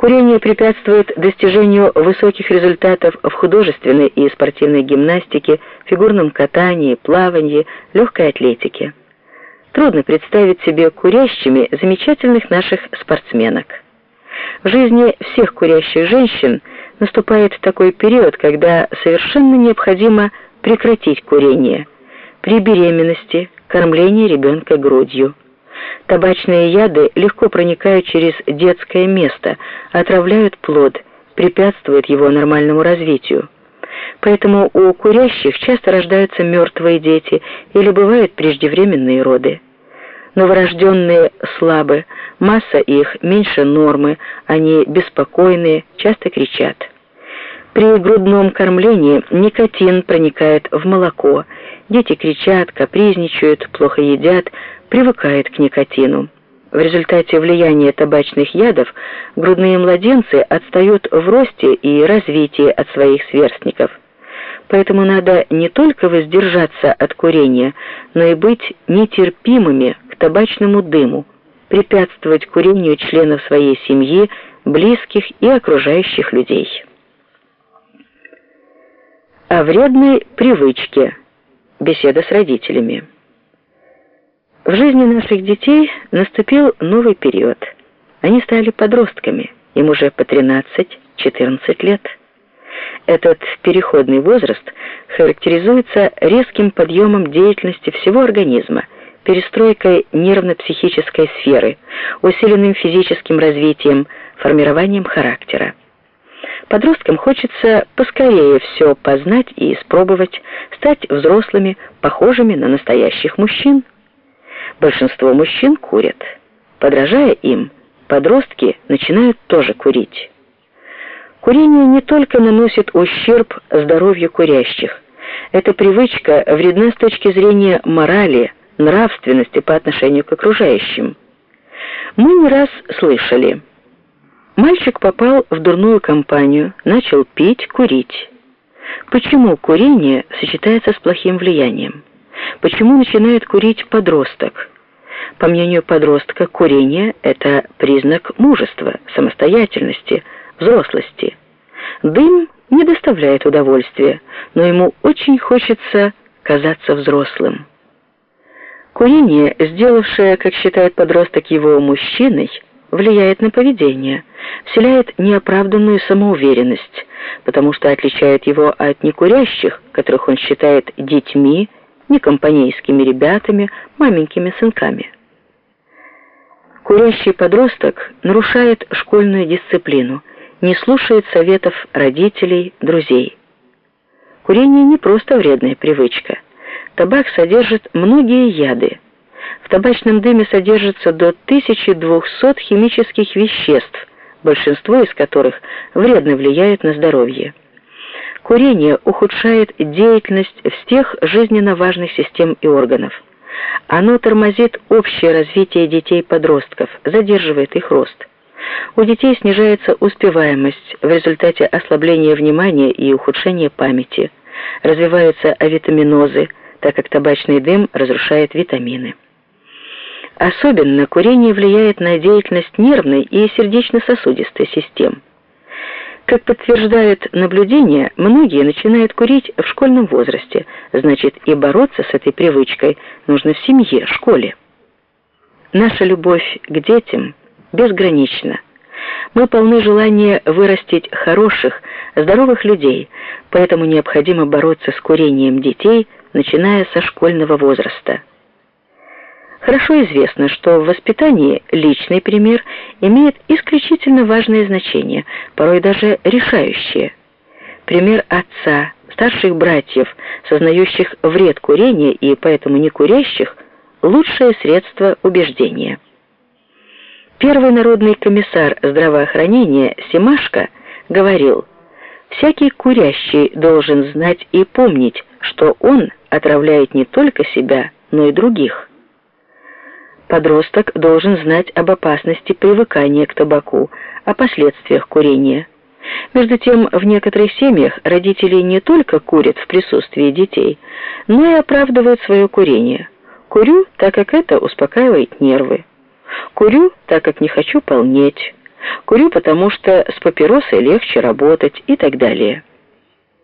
Курение препятствует достижению высоких результатов в художественной и спортивной гимнастике, фигурном катании, плавании, легкой атлетике. Трудно представить себе курящими замечательных наших спортсменок. В жизни всех курящих женщин наступает такой период, когда совершенно необходимо прекратить курение при беременности, кормлении ребенка грудью. Табачные яды легко проникают через детское место, отравляют плод, препятствуют его нормальному развитию. Поэтому у курящих часто рождаются мертвые дети или бывают преждевременные роды. Новорожденные слабы, масса их меньше нормы, они беспокойные, часто кричат. При грудном кормлении никотин проникает в молоко. Дети кричат, капризничают, плохо едят, привыкают к никотину. В результате влияния табачных ядов грудные младенцы отстают в росте и развитии от своих сверстников. Поэтому надо не только воздержаться от курения, но и быть нетерпимыми к табачному дыму, препятствовать курению членов своей семьи, близких и окружающих людей. О вредной привычке. Беседа с родителями. В жизни наших детей наступил новый период. Они стали подростками, им уже по 13-14 лет. Этот переходный возраст характеризуется резким подъемом деятельности всего организма, перестройкой нервно-психической сферы, усиленным физическим развитием, формированием характера. Подросткам хочется поскорее все познать и испробовать, стать взрослыми, похожими на настоящих мужчин. Большинство мужчин курят. Подражая им, подростки начинают тоже курить. Курение не только наносит ущерб здоровью курящих. Эта привычка вредна с точки зрения морали, нравственности по отношению к окружающим. Мы не раз слышали – Мальчик попал в дурную компанию, начал пить, курить. Почему курение сочетается с плохим влиянием? Почему начинает курить подросток? По мнению подростка, курение – это признак мужества, самостоятельности, взрослости. Дым не доставляет удовольствия, но ему очень хочется казаться взрослым. Курение, сделавшее, как считает подросток, его мужчиной – влияет на поведение, вселяет неоправданную самоуверенность, потому что отличает его от некурящих, которых он считает детьми, некомпанейскими ребятами, маменькими сынками. Курящий подросток нарушает школьную дисциплину, не слушает советов родителей, друзей. Курение не просто вредная привычка. Табак содержит многие яды, в табачном дыме содержится до 1200 химических веществ, большинство из которых вредно влияют на здоровье. Курение ухудшает деятельность всех жизненно важных систем и органов. Оно тормозит общее развитие детей-подростков, задерживает их рост. У детей снижается успеваемость в результате ослабления внимания и ухудшения памяти. Развиваются авитаминозы, так как табачный дым разрушает витамины. Особенно курение влияет на деятельность нервной и сердечно-сосудистой систем. Как подтверждают наблюдения, многие начинают курить в школьном возрасте, значит и бороться с этой привычкой нужно в семье, школе. Наша любовь к детям безгранична. Мы полны желания вырастить хороших, здоровых людей, поэтому необходимо бороться с курением детей, начиная со школьного возраста. Хорошо известно, что в воспитании личный пример имеет исключительно важное значение, порой даже решающее. Пример отца, старших братьев, сознающих вред курения и поэтому не курящих, лучшее средство убеждения. Первый народный комиссар здравоохранения Семашко говорил, «Всякий курящий должен знать и помнить, что он отравляет не только себя, но и других». Подросток должен знать об опасности привыкания к табаку, о последствиях курения. Между тем, в некоторых семьях родители не только курят в присутствии детей, но и оправдывают свое курение. Курю, так как это успокаивает нервы. Курю, так как не хочу полнеть. Курю, потому что с папиросой легче работать и так далее.